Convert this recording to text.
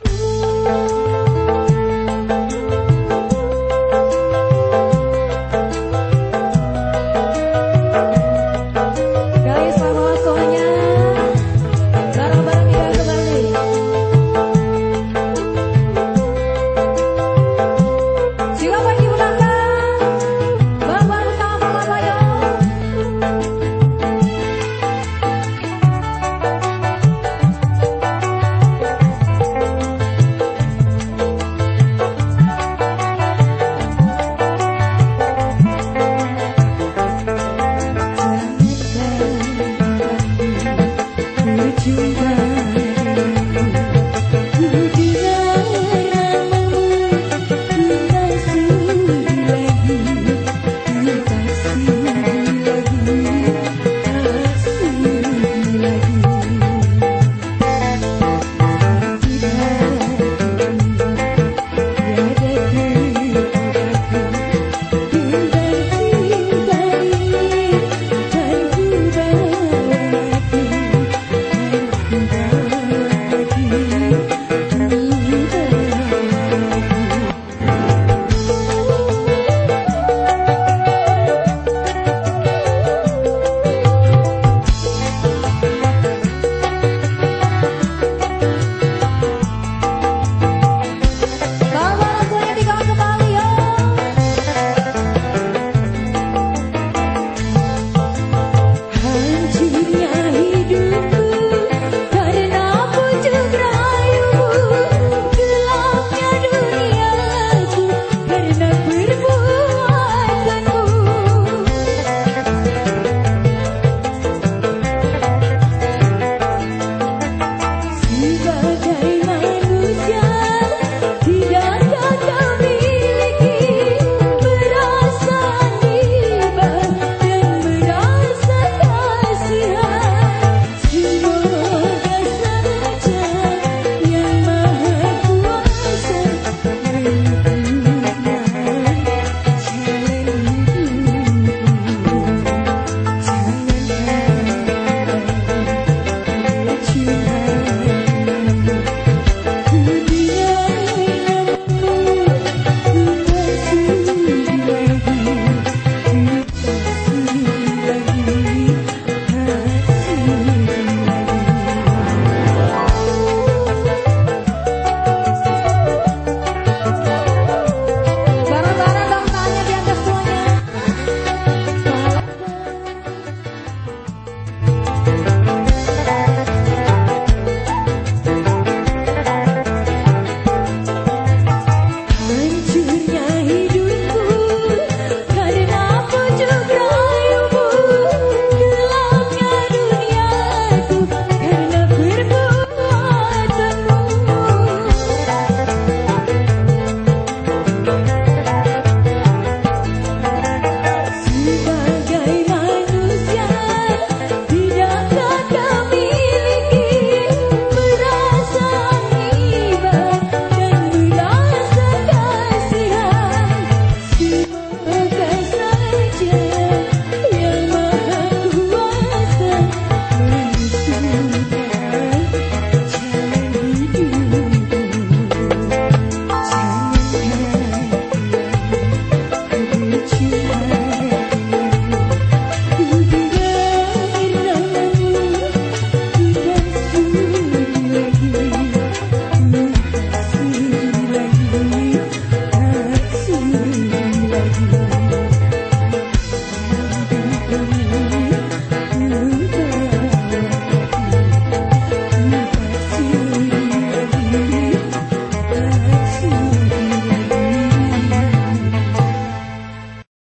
Ooh.